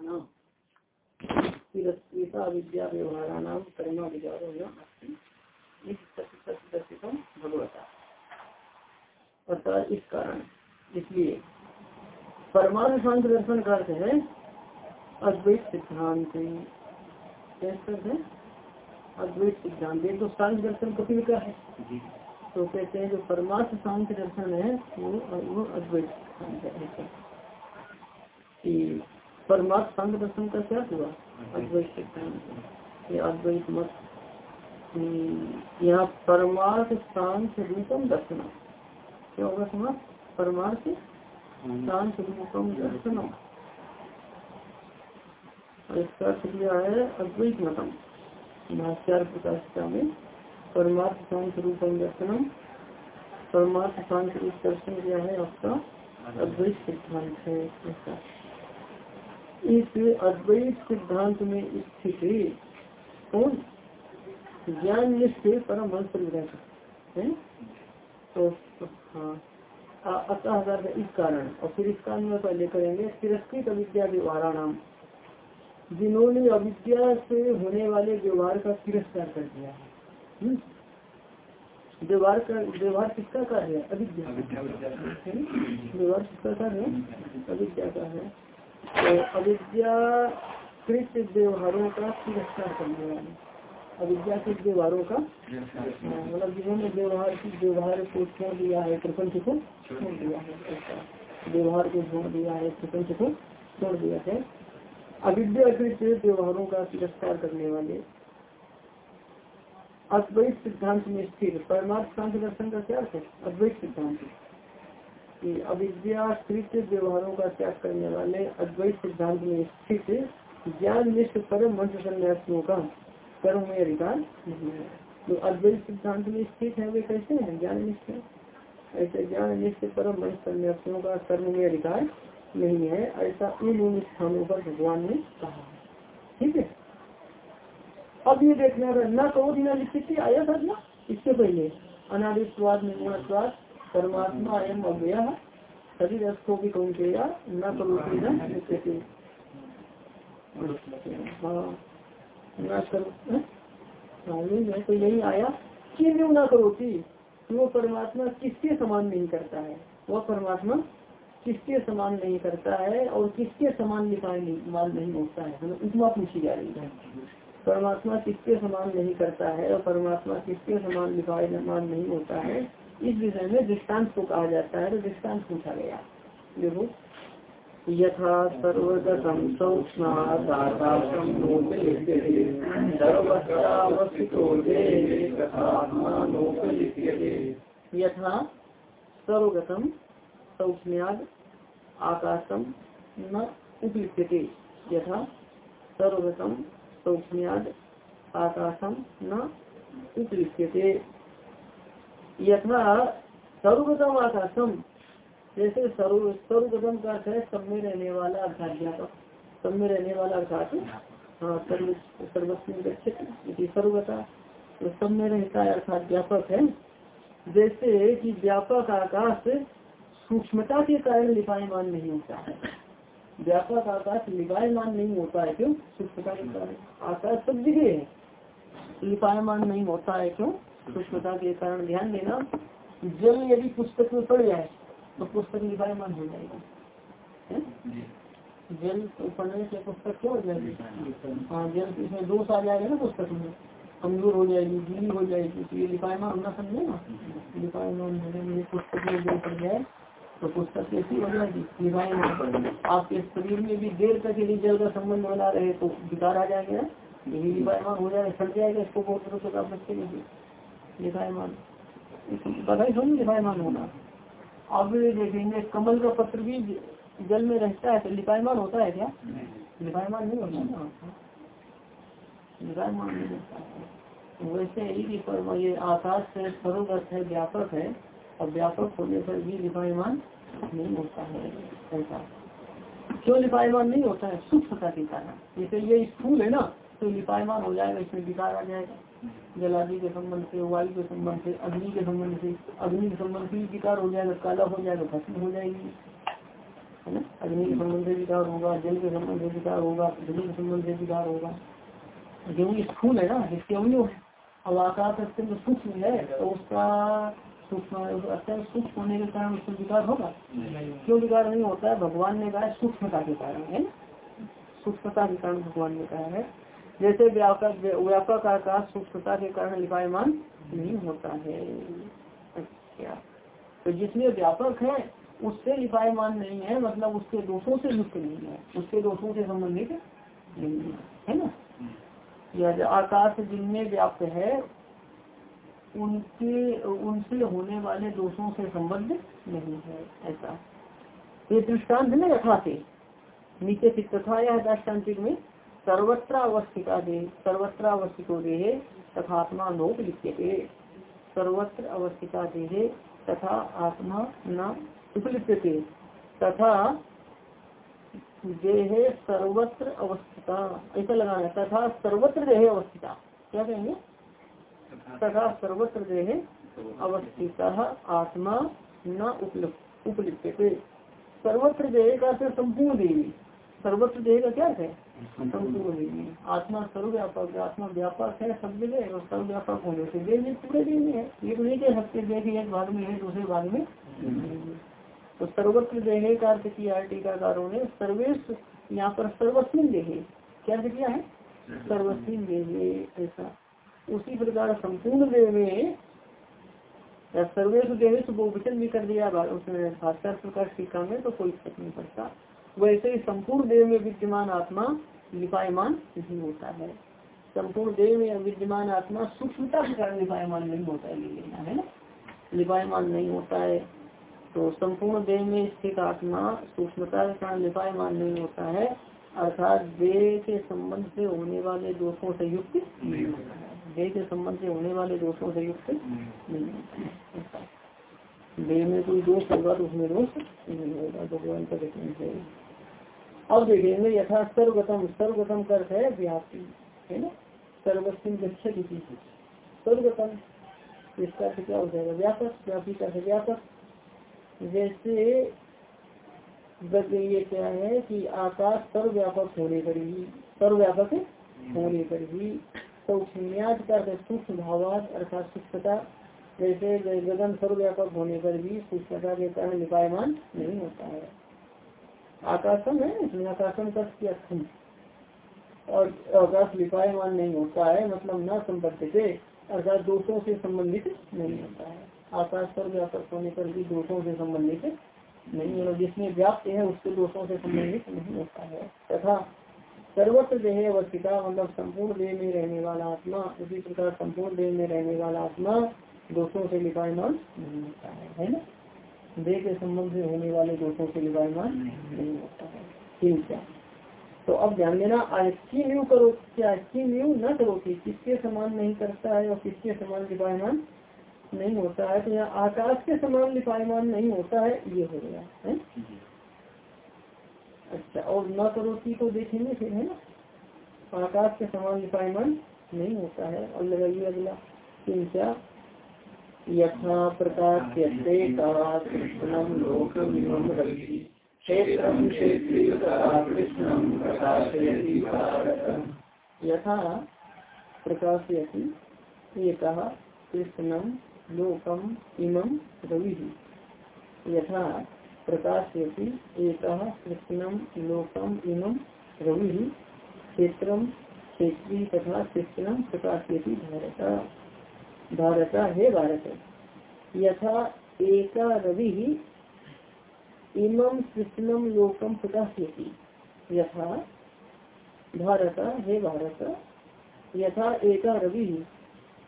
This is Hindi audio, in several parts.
व्यवहाराणाम तिरस्कृता विद्या व्यवहाराणाम कर्मा विचारो भगवता। अर्थात इस कारण। इसलिए परमाणु शांत दर्शन का अर्थ है अद्वैत सिद्धांत। है? अद्वैत सिद्धांत। तो शांत दर्शन कपिल का है। तो कहते हैं जो परमार्थ शांत दर्शन है वो वो अद्वैत सिद्धांत है। परमार्थ शांत दर्शन का क्या हुआ? अद्वैत सिद्धांत अद्वैत मत। यहाँ परमार्थ शांत रूपम दर्शन क्या होगा समाज परमार्थ शांत रूपम दर्शनम। इसका अर्थ किया है अद्वैत मतम भाष्यार प्रकाशिका में परमार्थ शांत रूपम दर्शनम। परमार्थ शांत रूप दर्शन क्या है आपका। अद्वैत सिद्धांत है ऐसा इस अद्वैत सिद्धांत में स्थित कौन? ज्ञान निष्ठ परम हंस परिग्रह है? तो हाँ। अतः इस कारण और फिर इस कारण में पहले करेंगे तिरस्कृत अविद्या व्यवहारा नाम जिन्होंने अविद्या से होने वाले व्यवहार का तिरस्कार कर दिया है। व्यवहार का व्यवहार किसका कार्य है? अविद्या व्यवहार किसका कार्य है? अविद्या का है। अविद्या कृत व्यवहारों का तिरस्कार करने वाले। अविद्या व्यवहारों का मतलब जिन्होंने व्यवहार की व्यवहार को छोड़ दिया है, प्रपंच को छोड़ दिया है। व्यवहार को छोड़ दिया है, प्रपंच को छोड़ दिया है। अविद्याकृत व्यवहारों का तिरस्कार करने वाले। अद्वैत सिद्धांत में स्थिर परमार्थ दर्शन का क्या है? अद्वैत सिद्धांत। कि अविद्याकृत व्यवहारों का त्याग करने वाले अद्वैत सिद्धांत में स्थित ज्ञान निष्ठ परम मंत्र सन्यासियों का कर्म में अधिकार नहीं है। तो अद्वैत सिद्धांत में स्थित है, वे कैसे हैं? ज्ञान निष्ठ ऐसे ज्ञान निष्ठ परम मंत्र सन्यासियों का कर्म में अधिकार नहीं है, ऐसा इन उन स्थानों पर भगवान ने कहा। ठीक है? अब ये देखना न करो बिना लिखित आया था इससे पहले अनादित्वाद निर्माणवाद परमात्मा एवं अव्यय शरीर अस्थो भी कौन किया? न लिखित हाँ करो तो यही आया कि न करोती वो परमात्मा किसके समान नहीं करता है? वह परमात्मा किसके समान नहीं करता है और किसके समान लिपाए मान नहीं होता है? उपमा पूछी जा रही है। परमात्मा किसके समान नहीं करता है और परमात्मा किसके समान लिपाए मान नहीं होता है? इस विषय में दृष्टांत को कहा जाता है तो दृष्टांत पूछा गया। देखो। यथा सर्वगतम यथा सर्वगतम सौक्ष्म्याद आकाशम न उपलिप्यते। यथा सर्वगतम सौक्ष्म्याद आकाशम न उपलिप्यते। यथा सर्वगतम आकाशम जैसे सर्व, सर्वगतम का अर्थ है सब में रहने वाला अर्थाध्यापक सब में रहने वाला अर्थात हाँ सर्व सर्वस्वी सर्वगता। तो सब में रहता है अर्थात व्यापक है। जैसे कि व्यापक आकाश सूक्ष्मता के कारण लिपायमान नहीं होता है। व्यापक आकाश लिपायमान नहीं होता है क्यों? सूक्ष्मता के कारण। आकाश सब जगह है। लिपायमान नहीं होता है क्यों? सूक्ष्मता के कारण ध्यान देना जल यदि पुस्तक में पड़ जाए तो पुस्तक लिपायमान हो जाएगा। जल पढ़ने से पुस्तक क्या हो जाएगी? हाँ जल इसमें दोष आ जाएगा ना पुस्तक में। कमज़ोर हो जाएगी गीली हो जाएगी तो ये लिपायमान होना समझे ना? लिपायमान होने में पुस्तक में जल पड़ जाए तो पुस्तक कैसी हो जाएगी? लिपायमान आपके शरीर में भी देर तक यदि जल का संबंध बना रहे तो विकार आ जाएगा यही लिपायमान हो जाएगा सड़ जाएगा इसको बहुत तरह से आप बच्चे नहीं। लिपायमान बताइए थोड़ी लिपायमान होना। अब देखेंगे कमल का पत्र भी जल में रहता है तो लिपायमान होता है क्या? लिपायमान नहीं होता लिपायमान नहीं होता वैसे ही कि ये आकाश से सर्वगत है व्यापक है और व्यापक होने पर भी लिपायमान नहीं होता है ऐसा। क्यों लिपायमान नहीं होता है? सूक्ष्मता के कारण। जैसे ये स्थूल है ना तो लिपायमान हो जाएगा इसमें विकार आ जाएगा। जलादि के संबंध से, वायु के संबंध से, अग्नि के संबंध से, अग्नि के संबंध से विकार हो जाएगा, काला हो जाएगा, भस्म हो जाएगी। है ना? अग्नि के संबंध से विकार होगा, जल के संबंध से विकार होगा पृथ्वी के संबंध से विकार होगा। क्योंकि स्थूल है ना, जिसके अवयव अब आकाश अत्यंत सूक्ष्म है तो उसका सूक्ष्म अत्यंत सूक्ष्म होने के कारण उसको विकार होगा? क्यों विकार नहीं होता है? भगवान ने कहा सूक्ष्मता के कारण, है ना? सूक्ष्मता के कारण भगवान ने कहा है। जैसे व्यापक व्यापक आकाश सूक्ष्मता के कारण लिपायमान नहीं होता है। अच्छा। तो जिसमें व्यापक है, उससे लिपायमान नहीं है मतलब उसके दोषों से युक्त नहीं है। उसके दोषों से संबंधित नहीं है है ना? यह आकाश जिनमें व्याप्त है, उनके, उनसे होने वाले दोषों से संबंध नहीं है, ऐसा। ये दृष्टांत न यथा से नीचे तथा यह दृष्टान्तिक में सर्वत्र अवस्थिका दे सर्वत्र अवस्थितो देहे तथात्मा नोप लिखते सर्वत्र अवस्थिता देहे तथा आत्मा न उपलिप्यते तथा देहे सर्वत्र अवस्थिता, ऐसा लगाना तथा सर्वत्र देहे अवस्थिता। क्या कहेंगे? तथा सर्वत्र देहे अवस्थिता, आत्मा न उपलिप्यते। सर्वत्र देह का संपूर्ण देवी सर्वत्र देह का क्या है? आत्मा सर्वव्यापक आत्मा व्यापक है सब जगह और सर्वव्यापक होने से देह पूरे देह में है। ये तो नहीं कह सकते देह एक भाग में है दूसरे भाग में तो सर्वत्र देहे का अर्थ किया है टीकाकारों ने सर्वेश यहाँ पर सर्वस्विन देहे क्या किया है? सर्वस्विन देहे ऐसा। उसी प्रकार संपूर्ण देह में सर्वेश देह से बहुवचन भी कर दिया उसने भाषा प्रकाश टीका में तो कोई फ़र्क नहीं पड़ता। वैसे ही संपूर्ण देह में विद्यमान आत्मा लिपायमान नहीं होता है। संपूर्ण देह में विद्यमान आत्मा सूक्ष्मता के कारण लिपायमान नहीं होता है लेना है ना? लिपायमान नहीं होता है। तो संपूर्ण देह में स्थित आत्मा सूक्ष्मता के कारण लिपायमान नहीं होता है अर्थात देह के संबंध से होने वाले दोषों से युक्त नहीं होता है। देह के संबंध से होने वाले दोषों से युक्त नहीं होता है। देह में कोई दोष होगा तो उसमें दोष नहीं होगा, भगवान का देखने से अब देखेंगे यथा सर्वगतम सर्वगतम कर है व्याप्ति, है ना? सर्वस्व गच्छति सर्वगतम। इसका क्या हो जाएगा? व्यापक, व्यापी का है व्यापक। जैसे ये क्या है कि आकाश सर्वव्यापक होने पर ही, सर्वव्यापक होने पर ही सौक्ष्म्याद का सूक्ष्म भावाद अर्थात सूक्ष्मता जैसे गगन सर्वव्यापक होने पर भी सूक्ष्मता के कारण निपायमान नहीं होता है। आकाशम है, इसमें आकाशम का स्थूल और आकाश लिपायमान नहीं होता है मतलब न संबद्ध से, अर्थात दोषों से संबंधित नहीं होता है। आकाश पर व्यापक होने पर भी दोषों से संबंधित नहीं है जिसमें व्याप्त है, उसके दोषों से संबंधित नहीं होता है। तथा सर्वत्र देह अवस्थिता मतलब संपूर्ण देह में रहने वाला आत्मा, उसी प्रकार संपूर्ण देह में रहने वाला आत्मा दोषों से लिपायमान नहीं होता है है ना? देह के संबंध से होने वाले दोषों से लिपायमान नहीं होता है। ठीक है। तो अब ध्यान देना की न्यू करो क्या की न्यू न करो कि किसके समान नहीं करता है और किसके समान लिपायमान नहीं होता है? तो यहाँ आकाश के समान लिपायमान नहीं होता है ये हो गया है? अच्छा और न करो की को देखेंगे फिर है ना? आकाश के समान लिपायमान नहीं होता है। और लगाइए अगला। तीन क्या यथा प्रकाश यथा प्रकाश कृष्णम लोकम रवि। यथा प्रकाशयति कृष्णम लोकम रवि। क्षेत्र क्षेत्री तथा कृष्णम प्रकाशयति भारत। भारत हे भारत। यथा एक रवि इमं कृष्णम लोकम प्रकाशयति। यथा भारत हे भारत। यथा एक रवि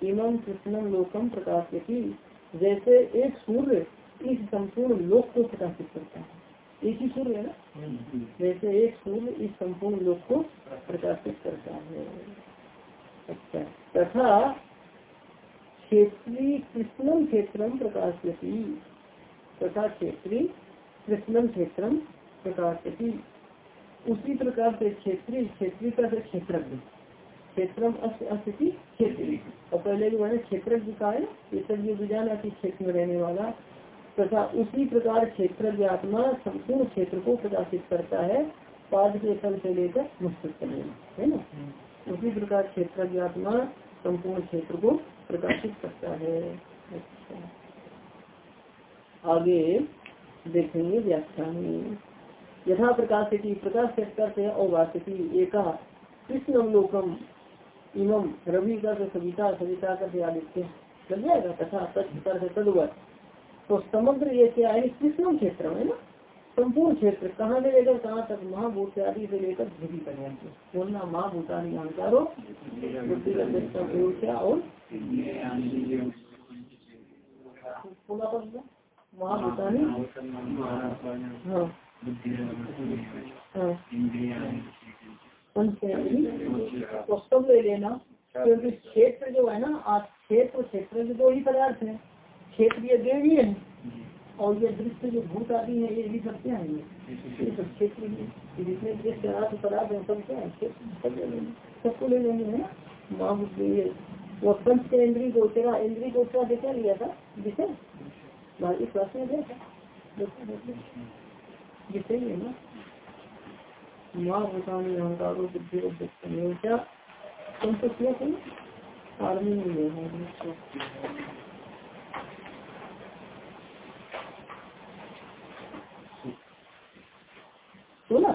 इमं कृष्णम लोकम प्रकाशित जैसे एक सूर्य इस संपूर्ण लोक को प्रकाशित करता है। एक ही सूर्य है ना? जैसे एक सूर्य इस संपूर्ण लोक को प्रकाशित करता है। अच्छा। तथा क्षेत्रीय कृष्णम क्षेत्रम प्रकाशयती। तथा क्षेत्रीय कृष्णम क्षेत्रम प्रकाशयती। उसी प्रकार से क्षेत्रीय क्षेत्रीय का क्षेत्र क्षेत्र क्षेत्र। और पहले जो मैंने क्षेत्र का है ये विजाना की क्षेत्र में रहने वाला। तथा उसी प्रकार क्षेत्र आत्मा संपूर्ण क्षेत्र को प्रकाशित करता है पाद के स्थल से लेकर मस्तिष्क में। है ना? उसी प्रकार क्षेत्र आत्मा संपूर्ण क्षेत्र को प्रकाशित करता है। अच्छा। आगे देखेंगे व्याख्यान में। यथा प्रकाश की प्रकाश करते अवभाषिकी एका कृष्ण अवलोकम इमम रवि का सविता सविता का आदित्य चल जाएगा तथा तत्कर तदवत तो समग्र ये क्या है? कृष्ण क्षेत्र है ना। संपूर्ण क्षेत्र, कहाँ से लेकर, कहाँ तक महाभूत आदि से लेकर ध्रुवी पर्यंत। बोलना महाभूतानी अहंकारो और महाभूतानी हाँ। तो सब ले लेना, क्योंकि क्षेत्र जो है ना, आज क्षेत्र क्षेत्र दो ही पदार्थ है। क्षेत्रीय देवी है। और ये दृश्य जो भूत आदि है, ये भी सब क्या है ये। सब क्षेत्र जितने दृश्य पदार्थ है सब क्या है सबको ले लेंगे, है ना? ये, वो पंच के इंद्री गोचरा इंद्री गोचरा देखा लिया था? जिसे भारतीय क्लास में देखा? जिसे ही है ना? माँ भूतानी अहंकारों बुद्धि क्या? आर्मी में बोला।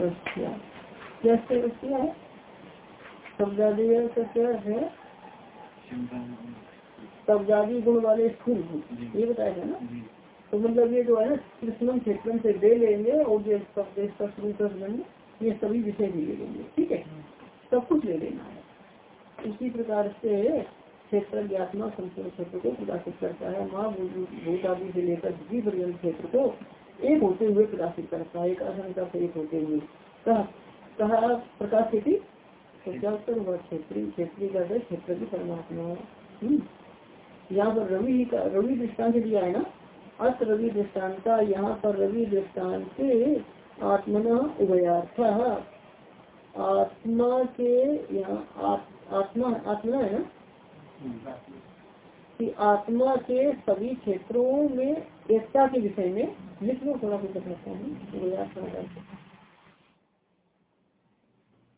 अच्छा। क्या है शब्दादी का क्या है? शब्दादी गुण वाले स्कूल ये बताया है ना? तो मतलब ये जो है ना कृष्णम क्षेत्रम से दे लेंगे और ये शब्द ये सभी विषय भी ले लेंगे। ठीक है? सब कुछ ले लेना है। इसी प्रकार से क्षेत्र ज्ञात्मा संपूर्ण क्षेत्र को प्रकाशित करता है। माँ भूत आदि से लेकर जी पर्यंत क्षेत्र को एक होते हुए प्रकाशित करता है। एक आशंका से एक होते हुए। कहा कहा प्रकाश थी तो क्या उत्तर हुआ क्षेत्रीय क्षेत्रीय का क्षेत्र की परमात्मा हम्म। यहाँ पर रवि का रवि दृष्टांत दिया है ना? अत रवि दृष्टांत यहाँ पर रवि दृष्टांत आत्मना उभयार्थ। आत्मा के यहाँ आत्मा आत्मा है ना? कि आत्मा के सभी क्षेत्रों में एकता के विषय में लो थोड़ा कुछ रखता हूँ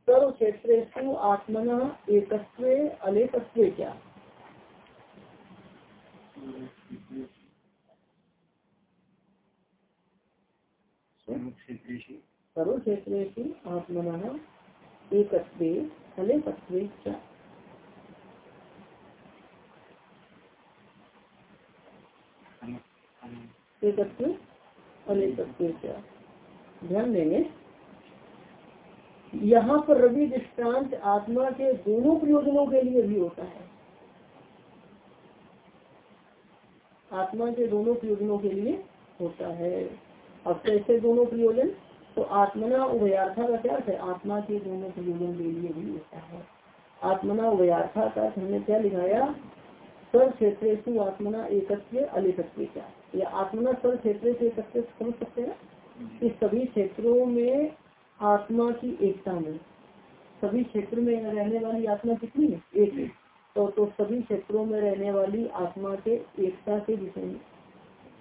सर्व क्षेत्र आत्मना एकत्व अलेकत्व क्या? सर्व सर्वक्षेत्र आत्मन एक अनेकत्व एकत्व अनेकत्व ध्यान देंगे। यहाँ पर रवि दृष्टांत आत्मा के दोनों प्रयोजनों के लिए भी होता है। आत्मा के दोनों प्रयोजनों के लिए होता है। अब कैसे दोनों प्रयोजन? तो आत्मना उभयार्था का क्या है? आत्मा के दोनों प्रयोजन के लिए भी होता है। आत्मना उभयार्था का हमने क्या लिखाया? सर्व क्षेत्र आत्मना एकत्व अलेकत्व क्या? या आत्मा सर्व क्षेत्र से एकत्व समझ सकते हैं कि सभी क्षेत्रों में आत्मा की एकता में, सभी क्षेत्र में रहने वाली आत्मा कितनी है? एक है। तो तो सभी क्षेत्रों में रहने वाली आत्मा के एकता के विषय में,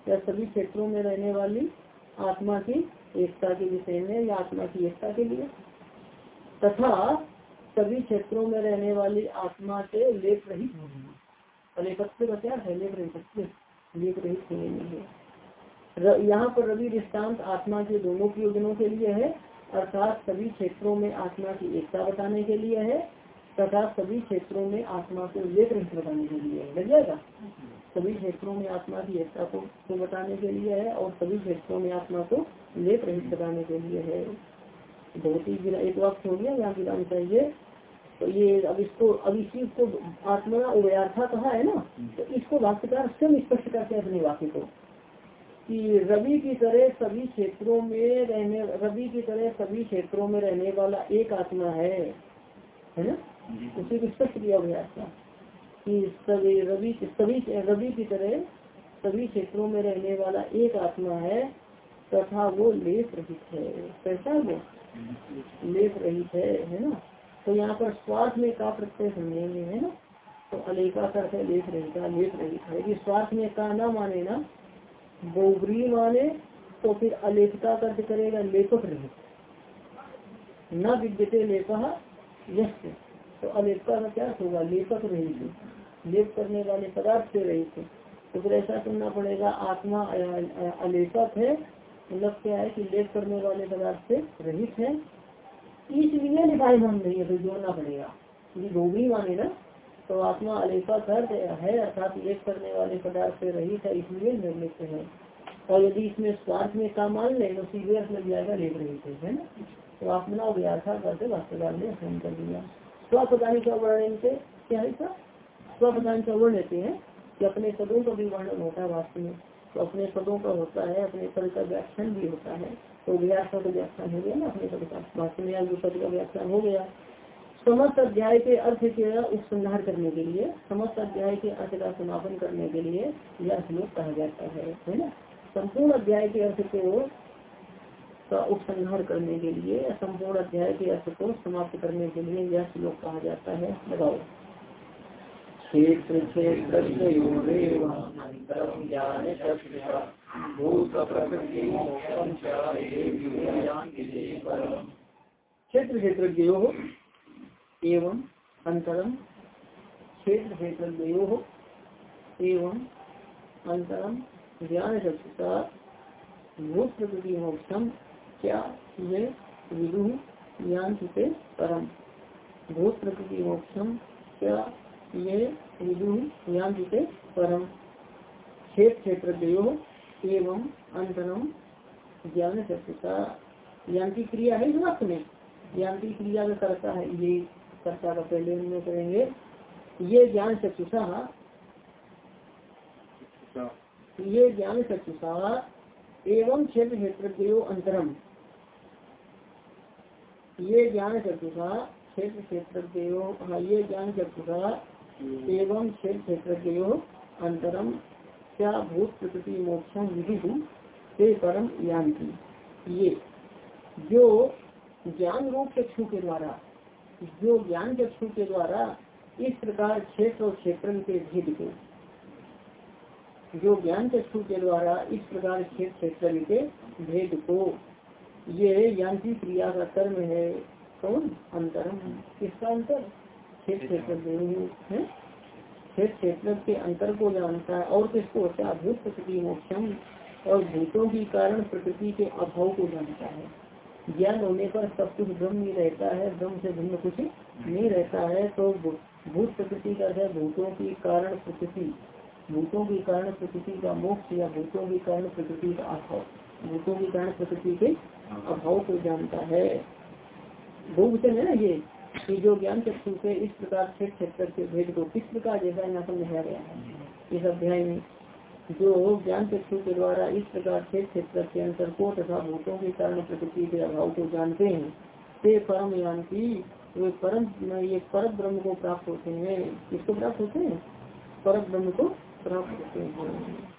या सभी क्षेत्रों में रहने वाली आत्मा की एकता के विषय में, या आत्मा की एकता के लिए। तथा सभी क्षेत्रों में रहने वाली आत्मा के लेप रहित अनेकत्व का क्या है? लेप रहित लेप रहित होने में है। यहाँ पर रवि दृष्टांत आत्मा के दोनों प्रयोजनों के लिए है अर्थात सभी क्षेत्रों में आत्मा की एकता बताने के लिए है तथा सभी क्षेत्रों में आत्मा को लेप रहित बताने के लिए है। लग जाएगा? सभी क्षेत्रों में आत्मा की एकता को, बताने के लिए है और सभी क्षेत्रों में आत्मा को लेप रहित बताने के लिए है। बहुत ही एक वक्त हो गया यहाँ विराम चाहिए तो ये अब इसको अब इसी को आत्मा उभयार्था कहा है ना तो इसको वाक्यकार स्वयं स्पष्ट करते हैं अपने वाक्य को कि रवि की तरह सभी क्षेत्रों में रहने रवि की तरह सभी क्षेत्रों में रहने वाला एक आत्मा है है ना? उसी को स्पष्ट किया गया था कि सभी रवि सभी रवि की तरह सभी क्षेत्रों में रहने वाला एक आत्मा है तथा वो लेप रहित है। कैसा वो लेप रहित है है ना? तो यहाँ पर स्वार्थ में का प्रत्यय समझेंगे है ना? तो अलेखा करते लेख रहेगा लेख रहेगा यदि स्वार्थ में का ना माने ना, बोबरी माने तो फिर अलेखता कर्ज करेगा लेखक रहित। न विद्यते लेपा यश तो अलेपता का क्या होगा? लेखक रहित। लेख करने वाले पदार्थ से रहित। तो फिर ऐसा करना पड़ेगा, आत्मा, अलेखक है। मतलब क्या है कि लेख करने वाले पदार्थ से रहित है। इसलिए निकाय मान नहीं है तो जोड़ना पड़ेगा। यदि गोबरी माने ना तो आत्मा अलेपा कर है, अर्थात लेप करने वाले पदार्थ से रहित है, इसलिए निर्मित है। और यदि इसमें स्वार्थ में काम मान ले तो सीधे अर्थ लग जाएगा लेप रही है ना? तो आत्मना व्याख्या करते वास्तवकाल ने सहन कर दिया। स्वपदानी का वर्णन से क्या है सर स्वपदान का वर्ण लेते हैं कि अपने पदों का भी वर्णन होता है वास्तव में। तो अपने पदों का होता है, अपने पद का व्याख्यान भी होता है। तो व्यास का व्याख्यान हो गया ना, अपने पद का पद का व्याख्यान हो गया। समस्त अध्याय के अर्थ के उपसंहार करने के लिए, समस्त अध्याय के अर्थ का समापन करने के लिए यह श्लोक कहा जाता है है ना? संपूर्ण अध्याय के अर्थ को का उपसंहार करने के लिए, संपूर्ण अध्याय के अर्थ को समाप्त करने के लिए यह श्लोक कहा जाता है, लगाओ। क्षेत्र क्षेत्र क्षेत्र क्षेत्र एवं अंतरम क्षेत्र क्षेत्र एवं अंतरम ज्ञान चक्षुषा भूत प्रकृति मोक्षम क्या ये विदु ज्ञान चुके परम भूत प्रकृति मोक्षम क्या ये विदु ज्ञान चुके परम क्षेत्र क्षेत्र एवं अंतरम ज्ञान चक्षुषा यांत्रिक की क्रिया है इस में। यांत्रिक क्रिया में करता है, ये करता का पहले हम करेंगे। ये ज्ञान चक्षुषा ये ज्ञान चक्षुषा एवं क्षेत्र क्षेत्र अंतरम ये ज्ञान चक्षुषा क्षेत्र क्षेत्र हाँ ये ज्ञान चक्षुषा एवं क्षेत्र क्षेत्र अंतरम क्या भूत प्रकृति मोक्षम विधि से परम यान्ति ये जो ज्ञान रूप चक्षु के द्वारा जो ज्ञान चक्षु के द्वारा इस प्रकार क्षेत्र और क्षेत्र के भेद को जो ज्ञान चक्षु के द्वारा इस प्रकार क्षेत्र क्षेत्र के भेद को ये यांत्रिक क्रिया का कर्म है। कौन? अंतरम। किसका अंतर? क्षेत्र क्षेत्र है। क्षेत्र क्षेत्र के अंतर को जानता है और किसको होता है भूत प्रकृति मोक्षम और भूतों की कारण प्रकृति के अभाव को जानता है। ज्ञान होने पर सब कुछ ब्रह्म ही रहता है, ब्रह्म से भिन्न कुछ नहीं रहता है। तो भूत प्रकृति का है, भूतों की कारण प्रकृति, भूतों के कारण प्रकृति का मोक्ष या भूतों के कारण प्रकृति का अभाव, भूतों के कारण प्रकृति के अभाव को जानता है। बहुवचन है ना ये? जो ज्ञान चक्षु से इस प्रकार से क्षेत्र के भेद को किस प्रकार जैसा यहाँ समझाया गया है? इस अध्याय में जो ज्ञान चक्षु के द्वारा इस प्रकार से क्षेत्र के अंतर को तथा भूतों के कारण प्रकृति के अभाव को जानते हैं, ते परम यान की, वे परम, ये पर ब्रह्म को प्राप्त होते हैं। किसको प्राप्त होते हैं? पर ब्रह्म को प्राप्त होते हैं।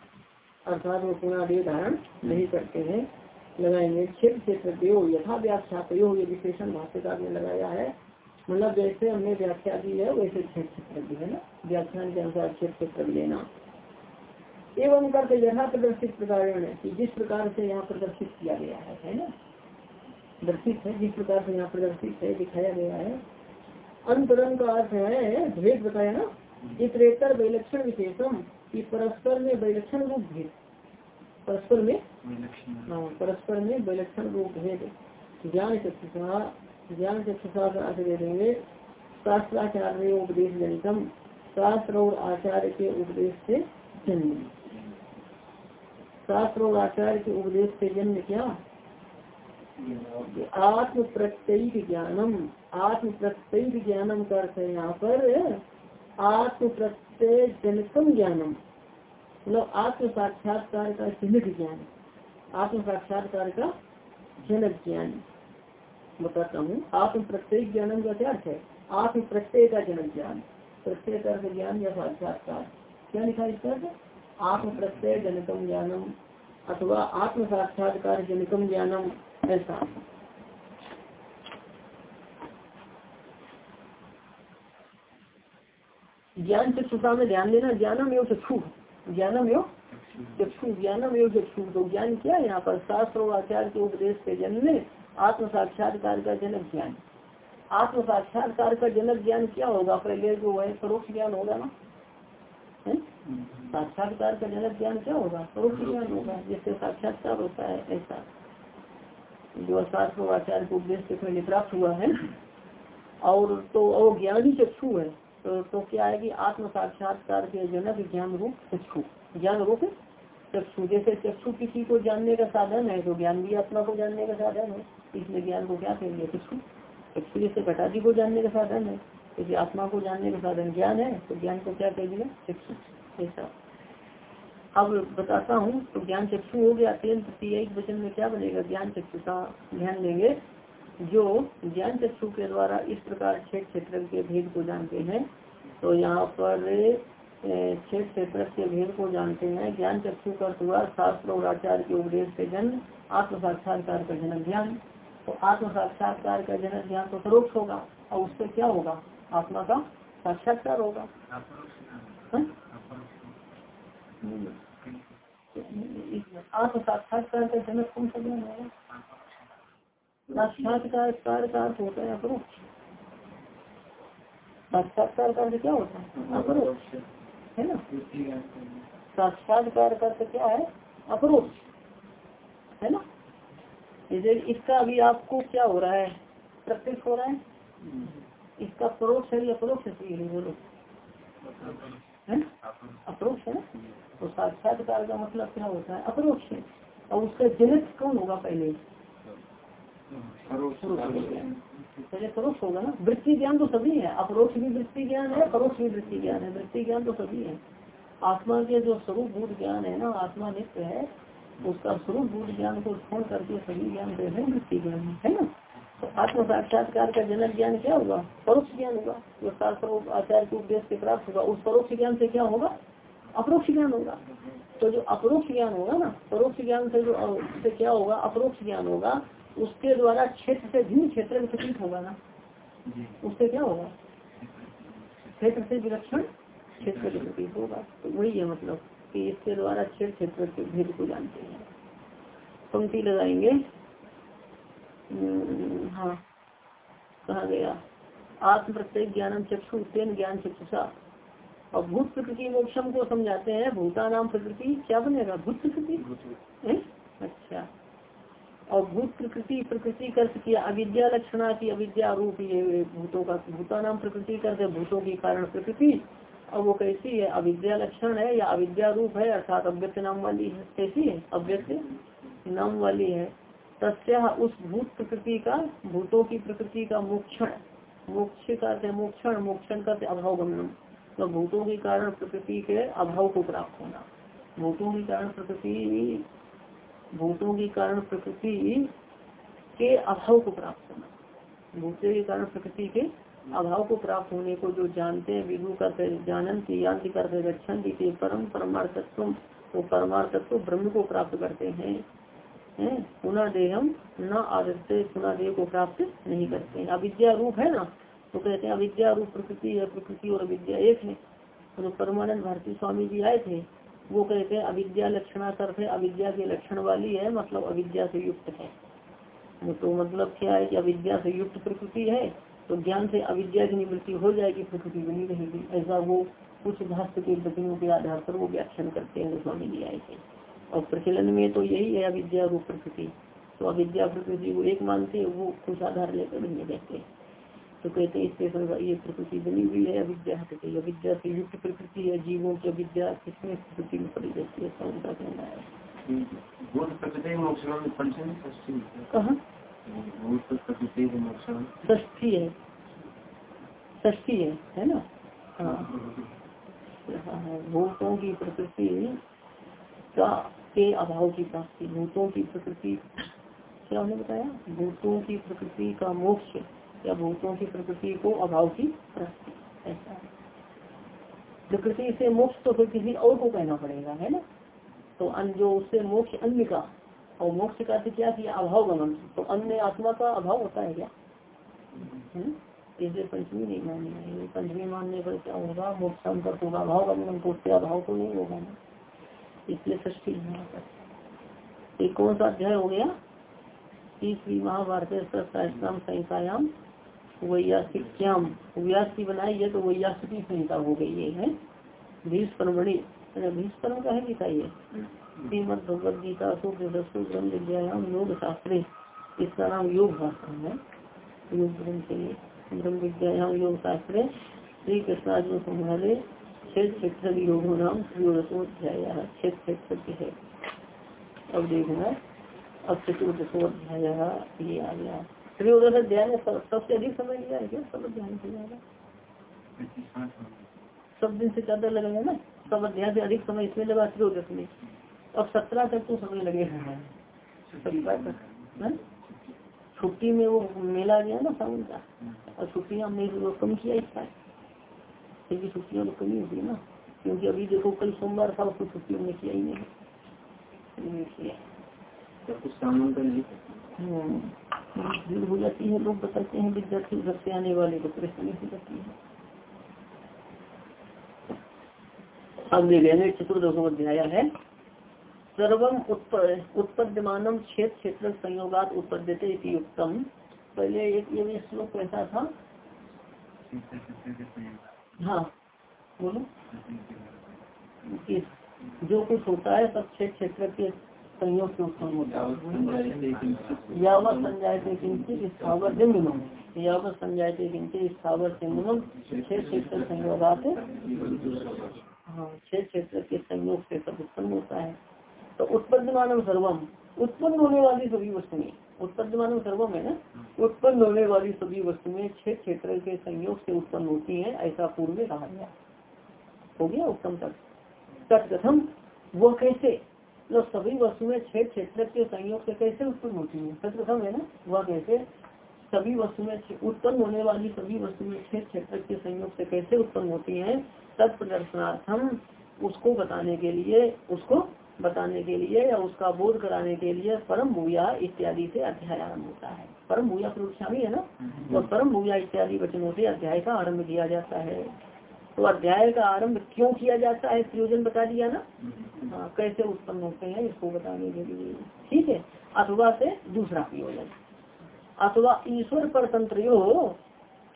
अर्थात वो पुनः धारण नहीं करते हैं। लगाएँगे क्षेत्र क्षेत्र देव यथा व्याख्या ये विशेषण भाष्यकार ने लगाया है। मतलब जैसे हमने व्याख्या दी है वैसे क्षेत्र क्षेत्र है ना? व्याख्यान के अनुसार क्षेत्र क्षेत्र लेना। एवं करके यथा प्रदर्शित प्रकार कि जिस प्रकार से यहाँ प्रदर्शित किया गया है है ना? दर्शित है जिस प्रकार से यहाँ प्रदर्शित है दिखाया गया है। अंतरंग का अर्थ है भेद बताया ना? इतरेतर विलक्षण विशेषम कि परस्पर में विलक्षण रूप भेद। परस्पर में? हाँ परस्पर में विलक्षण रूप भेद। ज्ञान चक्षुषा ज्ञान चक्षुषा का अर्थ दे देंगे शास्त्राचार्य उपदेश जनितम शास्त्र और आचार्य के उपदेश से जन्म। शास्त्र और आचार्य के उपदेश से जन्म क्या? आत्म प्रत्यय ज्ञानम। आत्म प्रत्यय ज्ञानम का अर्थ है यहाँ पर आत्म प्रत्यय जनकम ज्ञानम। मतलब आत्म साक्षात्कार का जनक ज्ञान। आत्म साक्षात्कार का जनक ज्ञान। बताता हूँ। आत्म प्रत्येक ज्ञानम का क्या अर्थ है? आत्म प्रत्यय का जनक ज्ञान। प्रत्यय अर्थ ज्ञान या साक्षात्कार। क्या लिखा इसका आत्म प्रत्यय जनकम ज्ञानम अथवा आत्म साक्षात्कार जनकम ज्ञानम, ऐसा। ज्ञान चक्षुता में ध्यान देना, ज्ञानम एवं चक्षु ज्ञानम एवं चक्षु ज्ञानम एवं चक्षु तो ज्ञान क्या है यहाँ पर? शास्त्र और आचार्य के उपदेश के जन्म आत्म साक्षात्कार का जनक ज्ञान। आत्म साक्षात्कार का जनक ज्ञान क्या होगा? पहले जो है परोक्ष ज्ञान होगा ना? साक्षात्कार का जनक ज्ञान क्या होगा? परोक्ष ज्ञान होगा जिससे साक्षात्कार होता है ऐसा। जो शास्त्र आचार्य के उपदेश प्राप्त हुआ है और तो और ज्ञान चक्षु है। तो, तो क्या है कि आत्म साक्षात्कार के जनक ज्ञान रूप चक्षु ज्ञान रूप चक्षु जैसे चक्षु किसी को जानने का साधन है तो ज्ञान भी आत्मा को जानने का साधन है। इसलिए ज्ञान को क्या कहेंगे? चक्षु चक्षु जैसे घटादी को जानने का साधन है। क्योंकि आत्मा को जानने का साधन ज्ञान है तो ज्ञान को क्या कह दिया चक्षु। ऐसा। अब बताता हूँ तो ज्ञान चक्षु हो गया। तेल प्रत्येक वचन में क्या बनेगा? ज्ञान चक्षु का ध्यान देंगे। जो ज्ञान चक्षु के द्वारा इस प्रकार क्षेत्र क्षेत्र के भेद को जानते हैं तो यहाँ पर क्षेत्र क्षेत्र के भेद को जानते हैं। ज्ञान चक्षु का द्वारा शास्त्र और आचार्य के उपदेश से जन्म, आत्म साक्षात्कार का जनक ज्ञान। तो आत्म साक्षात्कार का जनक ज्ञान तो परोक्ष होगा, और उससे क्या होगा? आत्मा का साक्षात्कार होगा। आत्म साक्षात्कार का जनक कौन सा ज्ञान होगा? साक्षात्कार का अर्थ होता है अपरोक्ष। साक्षात्कार का अर्थ क्या होता है? अपरोक्ष। है ना? साक्षात्कार का अर्थ क्या है? अपरोक्ष। है ना? जैसे इसका अभी आपको क्या हो रहा है? प्रत्यक्ष हो रहा है? इसका परोक्ष है या परोक्ष है बोलो अप्रोक्ष है? ना? तो साक्षात्कार का मतलब क्या होता है? अप्रोक्ष है। और उसका जनक कौन होगा पहले? पहले परोक्ष होगा ना? वृत्ति ज्ञान तो सभी है। अपरोक्ष भी वृत्ति ज्ञान है परोक्ष भी वृत्ति ज्ञान है। वृत्ति ज्ञान तो सभी है। आत्मा के जो स्वरूप भूत ज्ञान है ना आत्मा नित्य है उसका स्वरूप भूत ज्ञान को छोड़ करके सभी ज्ञान दे रहे वृत्ति ज्ञान, है ना? तो आत्म साक्षात्कार का जनक ज्ञान क्या होगा? परोक्ष ज्ञान होगा। जो शास्त्र आचार्य के उद्देश्य से प्राप्त होगा, उस परोक्ष ज्ञान से क्या होगा? अप्रोक्ष ज्ञान होगा। तो जो अपरोक्ष ज्ञान होगा ना, परोक्ष ज्ञान से जो से क्या होगा? अपरोक्ष ज्ञान होगा। उसके द्वारा क्षेत्र से भिन्न क्षेत्र में होगा ना। उससे क्या होगा? क्षेत्र से विलक्षण क्षेत्र के होगा। तो वही है मतलब। कि इसके द्वारा क्षेत्र क्षेत्र के भेद को जानते हैं। पंक्ति लगाएँगे। हम्म, हाँ कहा गया। आत्म प्रत्येक ज्ञानम चक्षु तेन ज्ञान चक्षुषा। और भूत प्रकृति मोक्षम को समझाते हैं। भूता नाम प्रकृति क्या बनेगा? भूत प्रकृति? अच्छा। और भूत प्रकृति प्रकृति कर्त किया अविद्या लक्षणा की अविद्या रूप ये भूतों का भूता नाम प्रकृति करते भूतों के कारण प्रकृति और वो कैसी है? अविद्या लक्षण है या अविद्या रूप है? अर्थात अव्यक्त नाम वाली है। कैसी है? अव्यक्त नाम वाली है। तस्या उस भूत प्रकृति का, भूतों की प्रकृति का मोक्षण। मोक्ष का मोक्षण। मोक्षण का अभाव गमन तो भूतों के कारण प्रकृति के अभाव को प्राप्त होना। भूतों के कारण प्रकृति, भूतों के कारण प्रकृति के अभाव को प्राप्त होना। भूतों के कारण प्रकृति के अभाव को प्राप्त होने को जो जानते हैं विदु का जानन की याद करते रक्षण दी परम परमार्थत्व वो परमार्थत्व ब्रह्म को प्राप्त करते हैं पुनः देहम न आदरते पुनः देह को प्राप्त नहीं करते अविद्या रूप है ना? तो कहते हैं अविद्या रूप प्रकृति है, प्रकृति और अविद्या एक है। तो परमानंद भारती स्वामी जी आए थे, वो कहते हैं अविद्या लक्षणा अर्थ है, अविद्या के लक्षण वाली है मतलब अविद्या से युक्त है। तो मतलब क्या है कि अविद्या से युक्त प्रकृति है? तो ज्ञान से अविद्या की निवृत्ति हो जाएगी प्रकृति बनी रहेगी। ऐसा वो कुछ भाष्य के वचनों के आधार पर वो व्याख्यान करते हैं स्वामी जी आए थे। और प्रचलन में तो यही है अविद्या रूप प्रकृति। तो अविद्या प्रकृति को एक मानते वो कुछ आधार लेकर नहीं कहते तो कहते हैं इससे ये प्रकृति बनी हुई है अविद्या कहते अविद्या से युक्त प्रकृति है जीवों की अविद्या किसमें प्रकृति में पड़ी रहती है ऐसा उनका कहना है। कहा? है। है है ना? हाँ, हाँ भूतों की प्रकृति का के अभाव की प्राप्ति भूतों की प्रकृति क्या हमने बताया? भूतों की प्रकृति का मोक्ष या भूतों की प्रकृति को अभाव की प्राप्ति ऐसा प्रकृति से मोक्ष तो फिर किसी और को कहना पड़ेगा है ना? तो अन जो उससे मोक्ष अन्य का और मोक्ष का अर्थ क्या किया अभाव गमन तो अन्य आत्मा का अभाव होता है क्या? हम्म? इसलिए पंचमी नहीं मानी जाएगी पंचमी मानने पर क्या होगा? मोक्षम अभाव पूर्वाभाव का पूर्त्या भाव तो नहीं होगा ना। इसलिए ष्ठी एक कौन सा अध्याय हो गया? तीसरी महाभारत संहितायाम, वैयासिक्याम। व्यास बनाई है तो वैयासिकी संहिता हो गई है। भीष परमणि भीष परम का है गीता ये। श्रीमद भगवद गीता ब्रह्म विद्यायाम योग शास्त्री। इसका नाम योग शास्त्र है। योग ग्रंथ ब्रह्म विद्यायाम योग शास्त्र श्री कृष्णार्जुन संहारे क्षेत्र क्षेत्र योग नाम त्रयोदशोध्याय क्षेत्र क्षेत्र है। अब देखना अब चतुर्दशोध्याय ये आ गया। त्रयोदश अध्याय में सबसे अधिक समय लिया है क्या? सब अध्याय से ज़्यादा? सब दिन से ज़्यादा लगेगा ना? सब अध्याय से अधिक समय इसमें लगा त्रयोदश में अब सत्रह तक तो समय लगेगा सत्रह तक छुट्टी में वो मेला गया ना सावन का और छुट्टियाँ हमने कम किया इसका क्योंकि छुट्टियाँ तो कमी होती है ना क्योंकि अभी देखो कल सोमवार था उसको छुट्टी हमने किया ही नहीं भीड़ हो जाती है लोग बताते हैं विद्यार्थी उधर से आने वाले को परेशानी हो जाती है। अब देख लेंगे चतुर्दश अध्याय है। सर्वम उत्पद्यमानम क्षेत्र क्षेत्र संयोगात उत्पद्यते उत्तम पहले एक ये श्लोक कैसा था? हाँ बोलो। जो कुछ होता है, सब क्षेत्र क्षेत्र के संयोग से उत्पन्न होता है। यावत संजायते किंचित स्थावर दिम्बम यावत संजायते किंचित स्थावर सिंहम छह क्षेत्र संयोगात। हाँ छह क्षेत्र के संयोग से सब उत्पन्न होता है। तो उत्पन्न मानव सर्वम उत्पन्न होने वाली सभी वस्तुएँ उत्पन्न मानव सर्वम है ना? उत्पन्न होने वाली सभी वस्तुएँ छह क्षेत्र के संयोग से उत्पन्न होती हैं, ऐसा पूर्व कहा गया। हो गया उत्तम तक तत्कथम वो कैसे? तो सभी वस्तुएँ छह क्षेत्र के संयोग से कैसे उत्पन्न होती है? तत्कथम है ना? वह कैसे? सभी वस्तुएँ उत्पन्न होने वाली सभी वस्तुएँ छह क्षेत्र के संयोग से कैसे उत्पन्न होती है? तत्प्रदर्शनार्थम, उसको बताने के लिए, उसको बताने के लिए या उसका बोध कराने के लिए परम भूया इत्यादि से अध्याय आरंभ होता है। परम भूया भी है ना? और परम भूया इत्यादि वचनों से अध्याय का आरंभ किया जाता है। तो अध्याय का आरंभ क्यों किया जाता है? प्रयोजन बता दिया ना? हाँ कैसे उत्पन्न होते हैं इसको बताने के लिए। ठीक है? अथवा से दूसरा प्रयोजन। अथवा ईश्वर पर तंत्र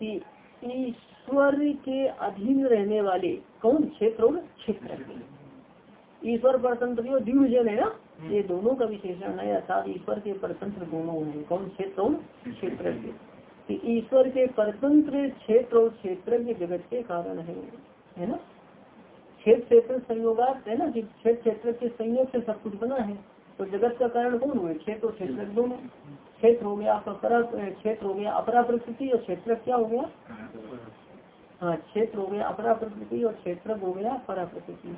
कि ईश्वर के अधीन रहने वाले कौन? क्षेत्र और क्षेत्र ईश्वर परतंत्र द्विजन है ना? ये दोनों का विशेषण है अर्थात ईश्वर के परतंत्र दोनों है। कौन क्षेत्र और क्षेत्र के? ईश्वर के परतंत्र क्षेत्र और क्षेत्र के जगत के कारण है है ना? क्षेत्र क्षेत्र संयोगात है ना? कि क्षेत्र क्षेत्र के संयोग से सब कुछ बना है। तो जगत का कारण कौन हुए? क्षेत्र और क्षेत्र दोनों। क्षेत्र हो गया अपरा क्षेत्र हो गया अपरा प्रकृति और क्षेत्र क्या हो गया? हाँ क्षेत्र हो गया अपरा प्रकृति और क्षेत्र हो गया परा प्रकृति।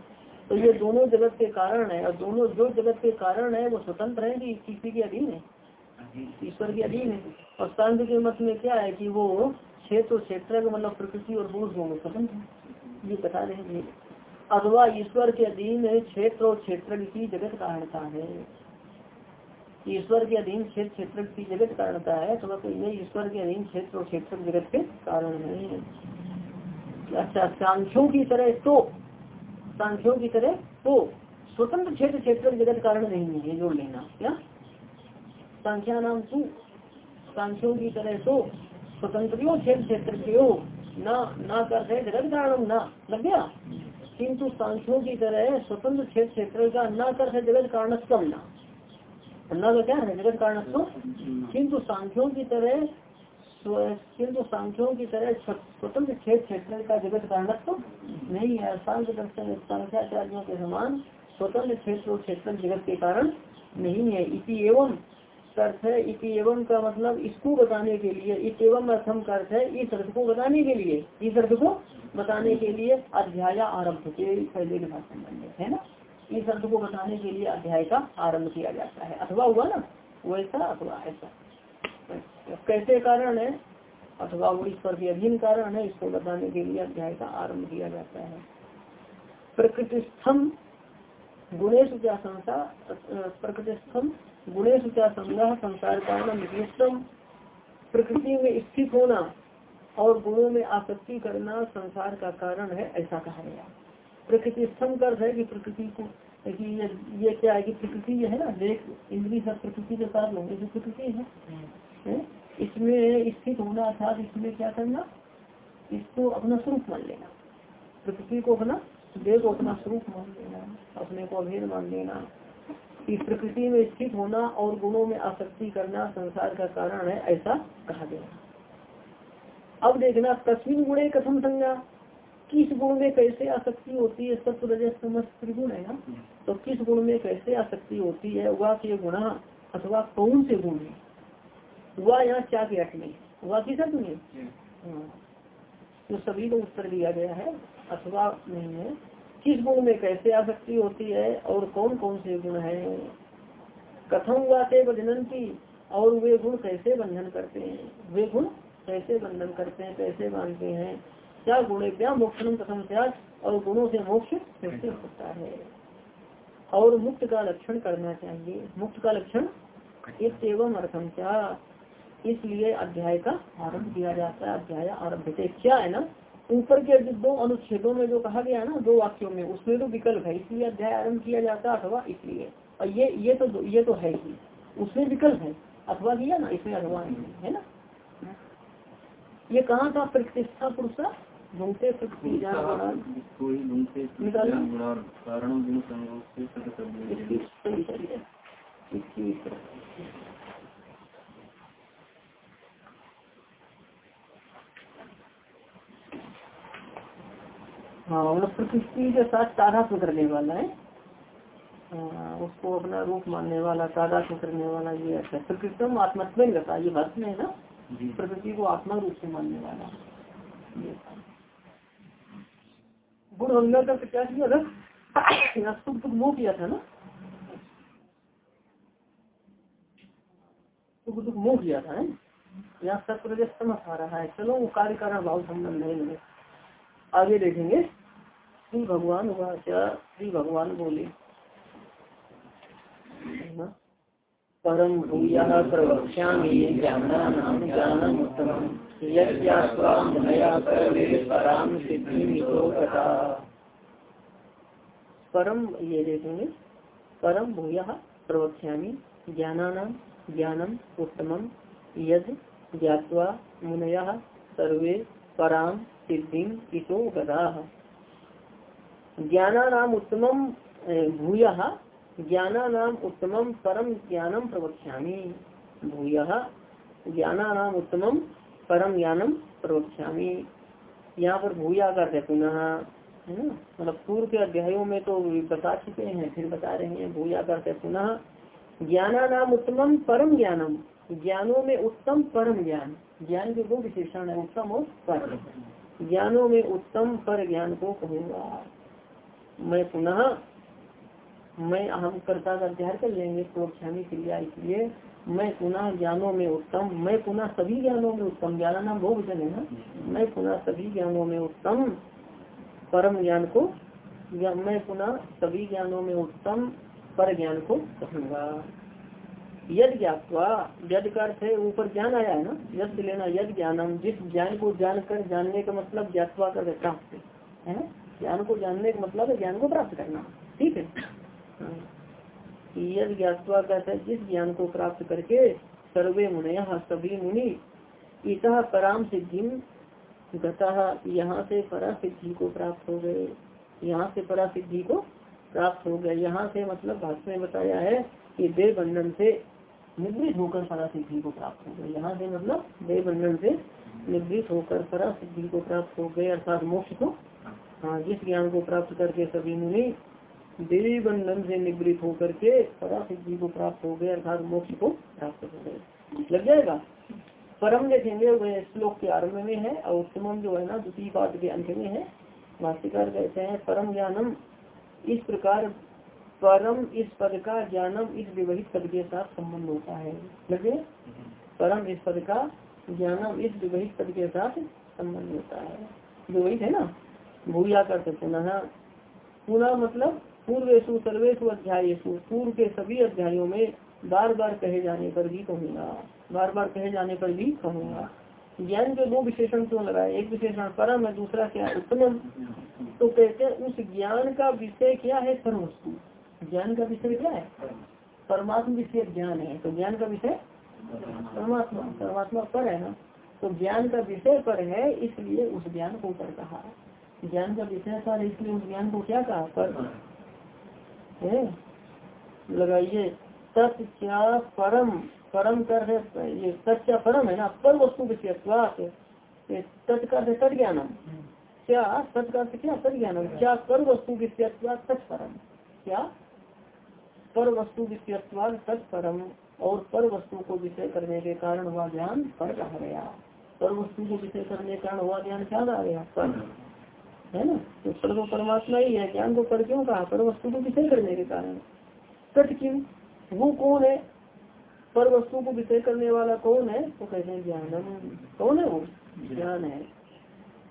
तो ये दोनों जगत के कारण है, और दोनों जो जगत के कारण है, वो स्वतंत्र है कि किसी के अधीन है? ईश्वर के अधीन है। और सांख्य के मत में क्या है कि वो क्षेत्र और क्षेत्र मतलब प्रकृति और बोध दोनों स्वतंत्र है? ये बता रहे हैं। अथवा ईश्वर के अधीन क्षेत्र और क्षेत्र की जगत कारणता है। ईश्वर के अधीन क्षेत्र क्षेत्र की जगत कारणता है तो ये ईश्वर के अधीन क्षेत्र और क्षेत्र जगत के कारण है। अच्छा सांख्यों की तरह तो सांख्यों की तरह तो स्वतंत्र क्षेत्र क्षेत्र जगत कारण नहीं है जोड़ लेना, क्या? संख्या नाम तू सांख्यों की तरह तो स्वतंत्रियों क्षेत्र क्षेत्र के हो ना कर जगत कारण, न, लग गया? किंतु सांख्यों की तरह स्वतंत्र क्षेत्र क्षेत्र का न कर जगत कारण कम न न क्या है, जगत कारण किंतु सांख्यों की तरह किंतु सांख्यों की तरह स्वतंत्र क्षेत्र क्षेत्र का जगत कारण तो नहीं है। सांख्य दर्शन सांख्याचार्यों के समान स्वतंत्र क्षेत्र और क्षेत्र जगत के कारण नहीं है। इसी एवं अर्थ है। इति एवं का मतलब इसको बताने के लिए, इत एवं अर्थम का अर्थ है इस अर्थ को बताने के लिए। इस अर्थ को बताने के लिए अध्याय आरंभ के पहले के संबंधित है ना? इस अर्थ को बताने के लिए अध्याय का आरंभ किया जाता है। अथवा हुआ ना? वैसा अथवा ऐसा। कैसे कारण है? अथवा वो ईश्वर के अधीन कारण है, इसको बताने के लिए अध्याय का आरंभ किया जाता है। प्रकृतिस्थम गुणेश प्रकृतिस्थम गुणेश संग्रह संसार कारण प्रकृति में स्थित होना और गुणों में आसक्ति करना संसार का कारण है, ऐसा कहा गया। प्रकृति स्तंभ कर है कि प्रकृति को, कि ये ये क्या है कि प्रकृति है ना? देख, इंद्री सब प्रकृति के साथ लोग जो प्रकृति है? इसमें स्थित होना अर्थात इसमें क्या करना, इसको अपना स्वरूप मान लेना। प्रकृति को अपना देह को अपना स्वरूप मान लेना, अपने को अभेद मान लेना। कि प्रकृति में स्थित होना और गुणों में आसक्ति करना संसार का कारण है, ऐसा कहा गया अब देखना कश्मीर गुणे कथम संज्ञा, किस गुण में कैसे आसक्ति होती है सत्य रजस समस्त त्रिगुण है ना? तो किस गुण में कैसे आसक्ति होती है वह के गुणा अथवा कौन से गुण है? वह यहाँ क्या के में वह किस अर्थ में हाँ। तो सभी को उत्तर दिया गया है अथवा नहीं है। किस गुण में कैसे आसक्ति होती है और कौन कौन से गुण है? कथम वाते बंधन की और वे गुण कैसे बंधन करते हैं? वे गुण कैसे बंधन करते हैं? कैसे मानते हैं? क्या गुण क्या मोक्षण कथम त्याग और गुणों से मोक्ष कैसे होता है? और मुक्त का लक्षण करना चाहिए। मुक्त का लक्षण एक एवं अर्थम क्या? इसलिए अध्याय का आरंभ किया जाता है अध्याय आरंभ क्या है ना? ऊपर के दो अनुच्छेदों में जो कहा गया ना दो वाक्यों में उसमें तो विकल्प है इसलिए अध्याय आरंभ किया जाता है अथवा इसलिए। और ये ये तो ये तो है ही। उसमें विकल्प है अथवा किया ना इसमें अथवा है ना? ये कहाँ था? प्रतिष्ठा पुरुष ढूंढते हाँ प्रकृति के साथ तादात्म करने वाला है। हाँ, उसको अपना रूप मानने वाला तादात्म करने वाला ये है। प्रकृतम आत्मत्व रहता ये भक्त में है ना? प्रकृति को आत्मा रूप से मानने वाला। गुण अंगा का क्या किया था? सुख दुख मोह किया था ना? सुख दुख मोह किया था यहाँ सत्य समझ आ रहा है। चलो वो कार्य कारण भाव संबंध नहीं है। आगे देखेंगे। श्री भगवान श्री भगवान बोले परम परम, ये देखेंगे, परम भूय प्रवक्ष्यामि ज्ञानानां ज्ञानम उत्तमम। यद ज्ञावा मुनय सर्वे पराम सिद्धि इतो गदा। ज्ञाना नाम उत्तमम भूय ज्ञाना नाम उत्तमम परम ज्ञानम प्रवक्ष्यामी। भूय ज्ञाना नाम उत्तमम परम ज्ञानम प्रवक्ष्यामी। यहाँ पर भूया करते पुनः, है ना? मतलब पूर्व के अध्यायों में तो बता चुके हैं, फिर बता रहे हैं, भूया करते पुनः ज्ञाना नाम उत्तमम परम ज्ञानम ज्ञानों में उत्तम परम ज्ञान। ज्ञान के दो विशेषण है, उत्तम और पर ज्ञानों में उत्तम पर ज्ञान को कहूँगा। मैं पुनः, मैं अहम कर्ता का अध्ययन कर लेंगे प्रोक्षामी क्रिया इसलिए मैं पुनः ज्ञानों में उत्तम, मैं पुनः सभी ज्ञानों में उत्तम, ज्ञान नाम भोग है ना? मैं पुनः सभी ज्ञानों में उत्तम, परम ज्ञान को मैं पुनः सभी ज्ञानों में उत्तम, पर ज्ञान को कहूँगा। यद ज्ञातवा, यद का अर्थ है ऊपर ज्ञान आया है ना? यद लेना, यद ज्ञानम। जिस ज्ञान को जान कर जानने का मतलब ज्ञातवा कर प्राप्त। है ना? ज्ञान को जानने का मतलब है ज्ञान को प्राप्त करना। ठीक है। यद ज्ञातवा कहता है, जिस ज्ञान को प्राप्त करके सर्वे मुनय, सभी मुनि, इत पराम सिद्धि गता, यहाँ से परा सिद्धि को प्राप्त हो गए। यहाँ से परा सिद्धि को प्राप्त हो गए। यहाँ से मतलब भाषण में बताया है कि देव बंधन से निवृत्त होकर परा सिद्धि को प्राप्त हो गए। यहाँ से मतलब देव बंधन से निवृत्त होकर परा सिद्धि को प्राप्त हो गए, अर्थात मोक्ष को। हाँ जिस ज्ञान को प्राप्त करके सभी मुनि देवी बंधन से निवृत्त होकर के परा सिद्धि को प्राप्त हो गए, अर्थात मोक्ष को प्राप्त हो गए। लग जाएगा? परम देखेंगे वह श्लोक के आरंभ में है और उत्तम जो है ना, द्वितीय पाठ के अंत में है। भाष्यकार कहते हैं, परम ज्ञानम इस प्रकार परम इस पद का ज्ञानम इस विवहित पद के साथ संबंध होता है। लगे? परम इस पद का ज्ञानम इस विवहित पद के साथ संबंध होता है। विवहित है ना? भूया करते पुनः पुनः मतलब पूर्वेशु, सर्वेशु अध्याय पूर्व के सभी अध्यायों में बार बार कहे जाने पर भी कहूँगा। बार बार कहे जाने पर भी कहूँगा। ज्ञान के दो विशेषण क्यों लगाए? एक विशेषण परम है, दूसरा क्या? उत्तम तो कहते हैं, उस ज्ञान का विषय क्या है? सर्व वस्तु ज्ञान का विषय क्या है? परमात्मा विषय ज्ञान है तो ज्ञान का विषय परमात्मा परमात्मा पर है ना? तो ज्ञान का विषय पर है, इसलिए उस ज्ञान को पर कहा। ज्ञान का विषय पर इसलिए उस ज्ञान को क्या कहा? पर लगाइए तत् क्या परम परम कर ये सत्य परम है ना? पर वस्तु विषय तत् कर तट ज्ञानम क्या सत का क्या? सत ज्ञानम क्या? पर वस्तु विषय तत्परम। क्या? पर वस्तु विषय तत्परम और पर वस्तु को विषय करने के कारण वह ज्ञान पर रह गया पर वस्तु को विषय करने के कारण हुआ ज्ञान क्या आ गया पर। है ना? तो पर परमात्मा ही है। ज्ञान को पर क्यों कहा? पर वस्तु को विषय करने के कारण। तट क्यों? वो कौन है? पर वस्तु को विषय करने वाला कौन है? तो कहते हैं ज्ञान कौन है वो? ज्ञान है।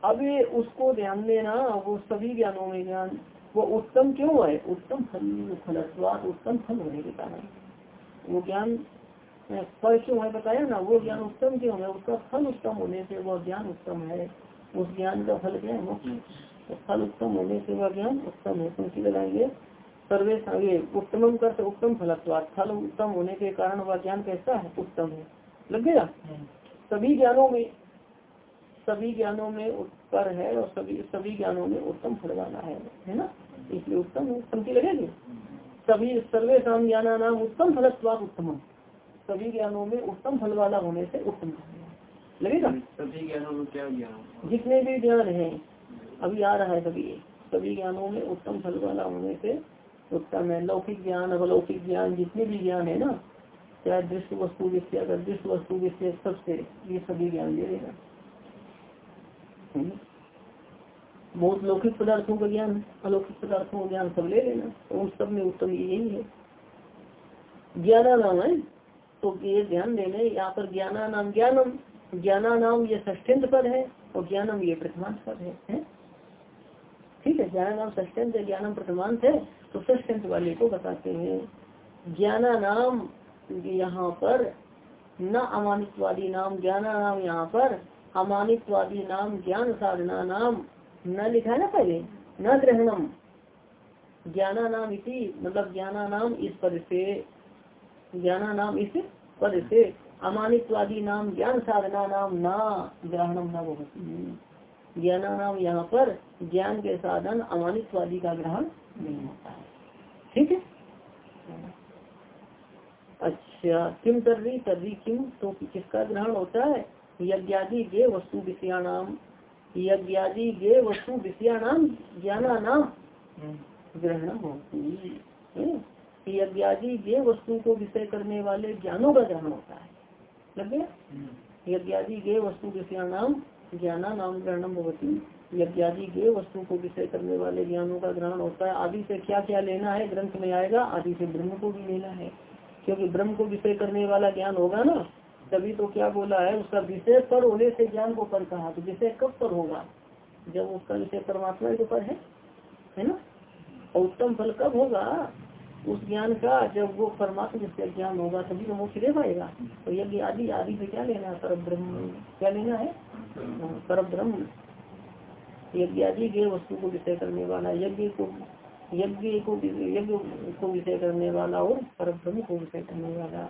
अब ये उसको ध्यान देना, वो सभी ज्ञानों में ज्ञान वो उत्तम क्यों है? उत्तम फल फलस्वाद उत्तम फल होने के कारण। वो ज्ञान फल क्यों है बताया ना? वो ज्ञान उत्तम क्यों है? उसका फल उत्तम होने से वह ज्ञान उत्तम है। उस ज्ञान का फल क्या है? मोक्ष तो फल उत्तम होने से वह ज्ञान उत्तम है। पंक्ति लगाएँगे सर्वे आगे उत्तम कर उत्तम फलत्वाद फल उत्तम होने के कारण वह ज्ञान कैसा है? उत्तम है। लग गया? सभी ज्ञानों में, सभी ज्ञानों में उत्तर है और सभी सभी ज्ञानों में उत्तम फल वाला है। है ना? इसलिए उत्तम है पंक्ति लगेगी सभी सर्वेशा ज्ञाना नाम उत्तम फलत्वाद उत्तम सभी ज्ञानों में उत्तम फल वाला होने से उत्तम। लगेगा? सभी ज्ञानों में क्या ज्ञान जितने भी ज्ञान है अभी आ रहा है सभी। सभी ज्ञानों में उत्तम फल वाला होने से उत्तम है। लौकिक ज्ञान अवलौकिक ज्ञान जितने भी ज्ञान है ना चाहे दृष्ट वस्तु विषय अगर दृष्ट वस्तु विषय सबसे ये सभी ज्ञान हम्म। बहुत लौकिक पदार्थों का ज्ञान अलौकिक पदार्थों का ज्ञान सब ले लेना। तो उन सब में उत्तम यही है। ज्ञाना नाम है तो ये ध्यान देने यहाँ पर ज्ञाना नाम ज्ञानम ज्ञाना नाम ये ष्ठेंद्र पद है और ज्ञानम ये प्रथमांत पद है, है? ठीक है ज्ञान नाम ष्ठेंद्र ज्ञानम प्रथमांत है तो ष्ठेंद्र वाले को बताते हैं। ज्ञाना नाम यहाँ पर न अमानितवादी नाम ज्ञाना नाम यहाँ पर अमानितवादी नाम ज्ञान साधना नाम न लिखा है ना पहले, न ग्रहणम। ज्ञाना नाम इसी मतलब ज्ञाना नाम इस पद से ज्ञाना नाम इस पद से, अमानित्वादी नाम, ज्ञान साधना नाम ना, ग्रहणम न भवती ज्ञान नाम यहाँ पर ज्ञान के साधन, अमानित्वादी का ग्रहण नहीं होता है। ठीक है? अच्छा किम रही तभी किम तो किसका ग्रहण होता है? यज्ञादि गे वस्तु विषयाणाम। यज्ञादि गे वस्तु विषयाणाम ज्ञाना नाम ग्रहण होती यज्ञादि गे वस्तु को विषय करने वाले ज्ञानों का ग्रहण होता है। लग गया? हम्म। यज्ञादि गे वस्तु विषया नाम ज्ञाना नाम ग्रहणम होती यज्ञादि गे वस्तु को विषय करने वाले ज्ञानों का ग्रहण होता है। आदि से क्या क्या लेना है ग्रंथ में आएगा? आदि से ब्रह्म को भी लेना है। क्योंकि ब्रह्म को विषय करने वाला ज्ञान होगा ना। तभी तो क्या बोला है, उसका विषय पर होने से ज्ञान को पर कहा तो विषय कब पर होगा? जब उसका विषय परमात्मा के पर है है ना? और उत्तम फल कब होगा? उस ज्ञान का जब वो परमात्मा जिसका ज्ञान होगा, तभी तो मोक्ष दे पाएगा तो यज्ञ आदि आदि से क्या लेना है? पर ब्रह्म क्या लेना है? पर ब्रह्म यज्ञ आदि के वस्तु को विषय करने वाला, यज्ञ को यज्ञ को यज्ञ को विषय करने वाला और पर ब्रह्म को विषय करने वाला।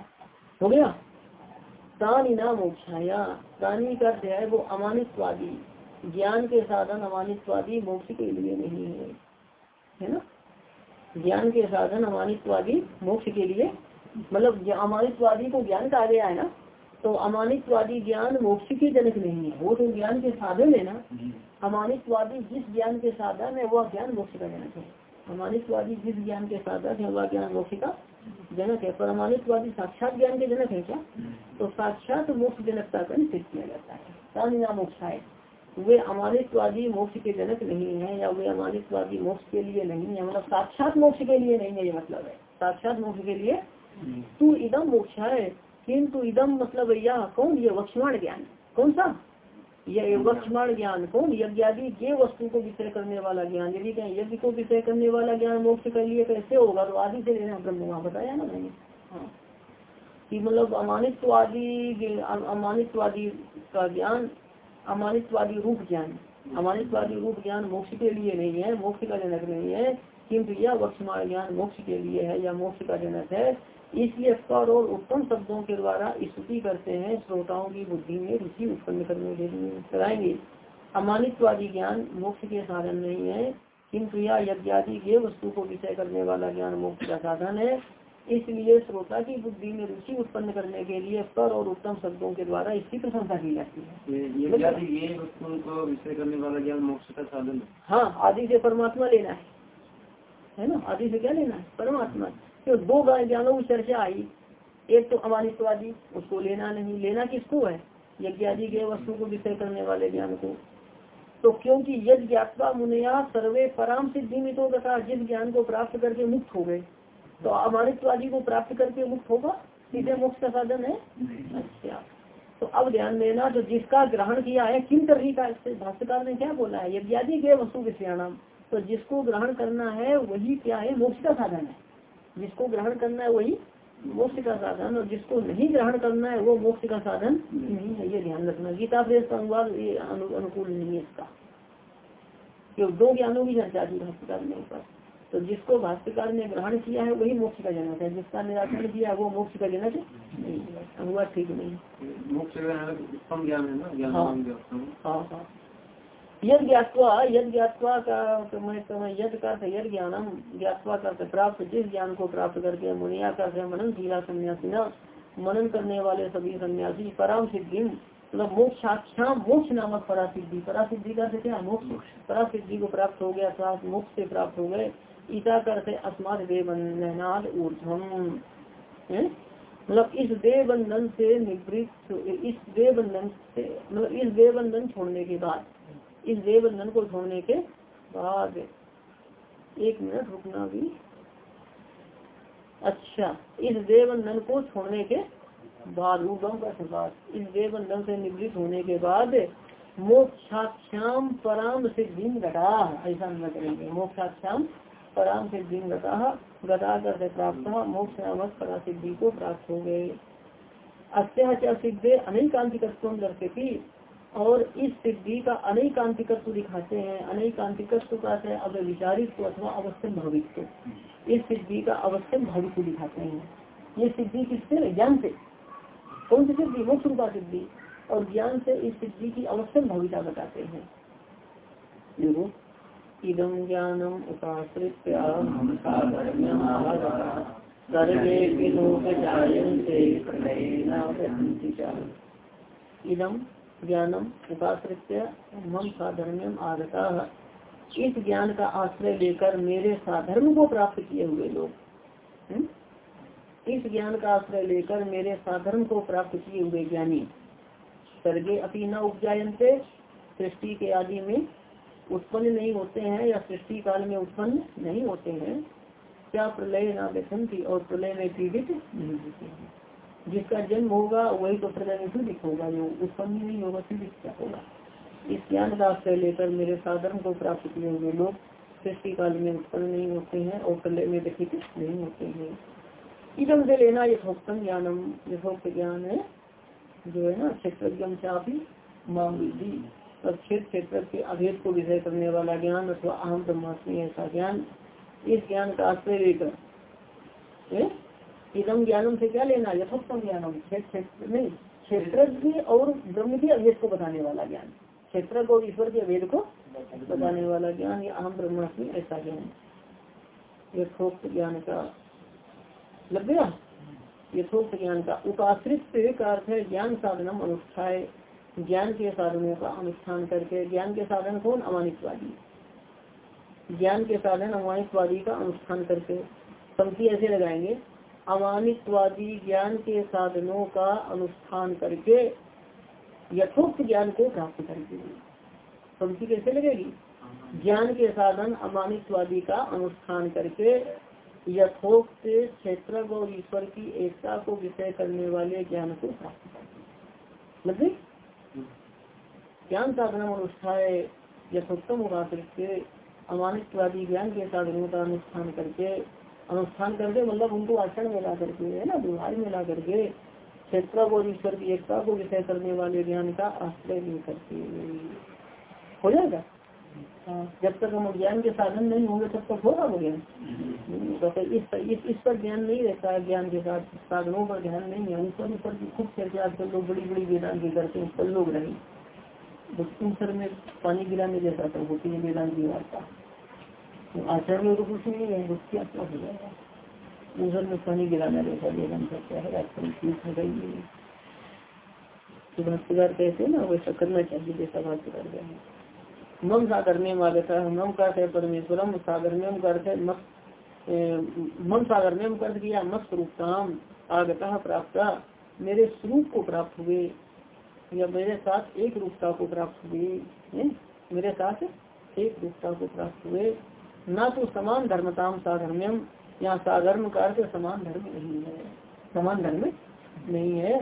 हो गया? तानी नाम मोक्षाया तानी का अध्याय वो अमानित्वादी। ज्ञान के साधन अमानित्वादी मोक्ष के लिए नहीं है। है ना? ज्ञान के साधन अमानित्वादी मोक्ष के लिए। मतलब अमानित्वादी को ज्ञान कहा गया है ना। तो अमानित्वादी ज्ञान मोक्ष के जनक नहीं है। वो तो ज्ञान के साधन है ना। अमानित्वादी जिस ज्ञान के साधन है, वह ज्ञान मोक्ष का जनक है। अमानित्वादी जिस ज्ञान के साधन है, वह ज्ञान मोक्ष का जनक है पर अमानित्वादी साक्षात ज्ञान के जनक है क्या? तो साक्षात मोक्ष जनकता का निश्चित किया जाता है। मोक्ष है? वे अमानित्वादी मोक्ष के जनक नहीं है या वे अमानित्वादी मोक्ष के लिए नहीं है? मतलब साक्षात मोक्ष के लिए नहीं है ये मतलब है। साक्षात मोक्ष के लिए तू इदम मोक्ष है, किंतु इदम मतलब यह कौन? ये वक्षमाण ज्ञान। कौन सा? यह वक्षमाण ज्ञान कौन यज्ञादि ये वस्तु को विषय करने वाला ज्ञान, यदि कहें यज्ञ को विषय करने वाला ज्ञान मोक्ष के लिए कैसे होगा तो आदि से लेना ब्रह्म वहाँ बताया ना मैंने। हाँ। कि मतलब अमानित्वादी अमानित्वादी का ज्ञान अमानित्वादी रूप ज्ञान अमानित्वादी रूप ज्ञान मोक्ष के लिए नहीं है, मोक्ष का जनक नहीं है, किंतु यह वक्षमाण ज्ञान मोक्ष के लिए है, या मोक्ष का जनक है इसलिए स्वर और उत्तम शब्दों के द्वारा स्तुति करते हैं श्रोताओं की बुद्धि में रुचि उत्पन्न करने के लिए कराएँगे अमानित्वादी ज्ञान मोक्ष के साधन नहीं है किंतु यह यज्ञादि के वस्तु को विषय करने वाला ज्ञान मोक्ष का साधन है। इसलिए श्रोता की बुद्धि में रुचि उत्पन्न करने के लिए स्वर और उत्तम शब्दों के द्वारा इसकी प्रशंसा की जाती है। ये? ये को विषय करने वाला ज्ञान मोक्ष का साधन है। हाँ आदि से परमात्मा लेना है। है ना? आदि से क्या लेना है? परमात्मा। तो दो ज्ञानों की चर्चा आई। एक तो अमानित्वादी उसको लेना नहीं। लेना किसको है? यज्ञादि के वस्तु को विषय करने वाले ज्ञान को। तो क्योंकि यज्ञ ज्ञातवा मुनिया सर्वे पराम सिद्धि मितो तथा जिस ज्ञान को प्राप्त करके मुक्त हो गए तो अमानित्वादी को प्राप्त करके मुक्त होगा? सीधे मोक्ष का साधन है? अच्छा। तो अब ध्यान देना जो जिसका ग्रहण किया है किन तरही का भाष्यकार ने क्या बोला है? यज्ञादि के वस्तु विषयाणाम। तो जिसको ग्रहण करना है वही क्या है? मोक्ष का साधन है। जिसको ग्रहण करना है वही मोक्ष का साधन और जिसको नहीं ग्रहण करना है वो मोक्ष का साधन नहीं है। ये ध्यान रखना। गीता प्रेस का अनुवाद ये अनुकूल नहीं है इसका। क्यों दो ज्ञानों की चर्चा की भाष्यकार ने ऊपर। तो जिसको भाष्यकार ने ग्रहण किया है वही मोक्ष का जनक है। जिसका निराकरण किया है वो मोक्ष का जनक नहीं है अनुवाद ठीक नहीं। मोक्ष है ना? ज्ञान हाँ। यद ज्ञातवा का तो यद का ज्ञानम, ज्ञातवा का प्राप्त, जिस ज्ञान को प्राप्त करके मुनिया का मनन शीला सन्यासी न, मनन करने वाले सभी सन्यासी पराम सिद्धि मतलब मोक्षाख्याम मोक्ष नामक परासिद्धि। परासिद्धि का क्या? मोक्ष। परासिद्धि को प्राप्त हो गया, अर्थात मोक्ष से प्राप्त हो गए। ईसा करते अस्मात देवनाद ऊर्धम मतलब इस देह बंधन से निवृत्त, इस देह बंधन से मतलब इस देह बंधन छोड़ने के बाद इस देह बंधन को छोड़ने के बाद। एक मिनट, रुकना भी। अच्छा इस देह को छोड़ने के बाद उगम का बाद इस देह बंधन से निवृत्त होने के बाद मोक्षाख्याम पराम सिद्धि घटा ऐसा हम करेंगे। मोक्षाख्याम पराम सिद्धि घटा गता करते प्राप्त मोक्ष नामक परा सिद्धि को प्राप्त हो गए। अत्याचार सिद्धे अनेकांतिकत्व दर्शती और इस सिद्धि का अनेकांतिकत्व दिखाते हैं अनेकांतिकत्व का है अब विचारित अथवा अवश्य भवित्व इस सिद्धि का अवश्य भवित्व दिखाते हैं। ये सिद्धि किससे? ज्ञान से। कौन सी सिद्धि? मोक्ष रूपा सिद्धि। और ज्ञान से इस सिद्धि की अवश्य भविता बताते हैं। देखो इदम ज्ञानम उपाश्रित। इदम ज्ञानम उपाश्रित मम साधर्म्यम आगता इस ज्ञान का आश्रय लेकर मेरे साधर्म को प्राप्त किए हुए लोग हम्म? इस ज्ञान का आश्रय लेकर मेरे साधर्म को प्राप्त किए हुए ज्ञानी सर्गे अपनी न उपजायन्ते, सृष्टि के आदि में उत्पन्न नहीं होते हैं या सृष्टि काल में उत्पन्न नहीं होते हैं, क्या प्रलय ना व्यथंती और प्रलय में पीड़ित नहीं होते हैं जिसका जन्म होगा, वही तो पीड़ित होगा जो उत्पन्न नहीं होगा पीड़ित क्या होगा? इस ज्ञान का आश्रय लेकर मेरे साधन को प्राप्त किए हुए लोग सृष्टि काल में उत्पन्न नहीं होते हैं और प्रलय में व्यथित नहीं होते हैं। इदम से लेना यथोक्तम ज्ञानम। यथोक्त ज्ञान है, जो है ना क्षेत्र चापी मामूली और क्षेत्र क्षेत्र के अभेद को विषय करने वाला ज्ञान अथवा अहम ब्रह्मास्मि ऐसा ज्ञान, इस ज्ञान का आश्रय लेकर? इदम ज्ञानम से क्या लेना यथोक्तम ज्ञानम। नहीं क्षेत्र और ब्रह्म के अभेद को बताने वाला ज्ञान क्षेत्र को ईश्वर के अभेद को बताने वाला ज्ञान या अहम ब्रह्मास्मि ऐसा ज्ञान यथोक्त ज्ञान का लग गया? यथोक्त ज्ञान का उपाश्रित का अर्थ है, ज्ञान साधनम अनुष्ठाय। ज्ञान के साधनों का अनुष्ठान करके, ज्ञान के साधन कौन? अमानितवादी। ज्ञान के साधन, अमानितवादी का अनुष्ठान करके। पंक्ति ऐसे लगाएँगे अमानितवादी ज्ञान के साधनों का अनुष्ठान करके, यथोक्त ज्ञान को प्राप्त करके। पंक्ति कैसे लगेगी? ज्ञान के साधन, अमानितवादी का अनुष्ठान करके, यथोक्त क्षेत्र और ईश्वर की एकता को विषय करने वाले ज्ञान को प्राप्त मतलब ज्ञान साधन अनुष्ठाए यथोत्तम उपाश्रित अमानितवादी ज्ञान के साधनों का अनुष्ठान करके अनुष्ठान करके मतलब उनको आचरण में ला करके है ना व्यवहार में ला करके क्षेत्र और ईश्वर की एकता को विषय करने वाले ज्ञान का आश्रय नहीं करते। हो जाएगा? हाँ, जब तक हम ज्ञान के साधन नहीं होंगे तब तक होगा वो ज्ञान? इस, पर ज्ञान नहीं रहता है ज्ञान के साथ साधनों पर ध्यान नहीं है। ऊपर ऊपर की खूब चर्चा आजकल लोग बड़ी बड़ी वेदांत करते हैं उस पर लोग नहीं ऊपर में पानी गिराने जैसा तो होती है वेदांत की वार्ता। आचरण में तो कुछ नहीं है उसकी आत्मा हो जाएगा ऊपर में पानी गिराना जैसा वेदांत करता है आजकल ठीक है गई तो भाष्यकार कहते हैं ना वैसा करना चाहिए, जैसा भाष्यकार कहे मम सागर में आगता है मम का है परमेश्वरम सागर में अर्थ है मन सागर में कर दिया मत स्वरूपताम आगता प्राप्त, मेरे स्वरूप को प्राप्त हुए, या मेरे साथ एक रूपता को प्राप्त हुए मेरे साथ एक रूपता को प्राप्त हुए। न तो समान धर्मताम साधर्म्यम यहाँ साधर्म का अर्थ समान धर्म नहीं है। समान धर्म नहीं है,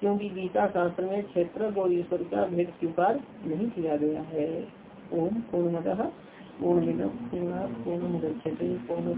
क्योंकि गीता शास्त्र में क्षेत्र और ईश्वर का भेद स्वीकार नहीं किया गया है। ओम पूर्ण पूर्ण पूर्ण पूर्ण पूर्ण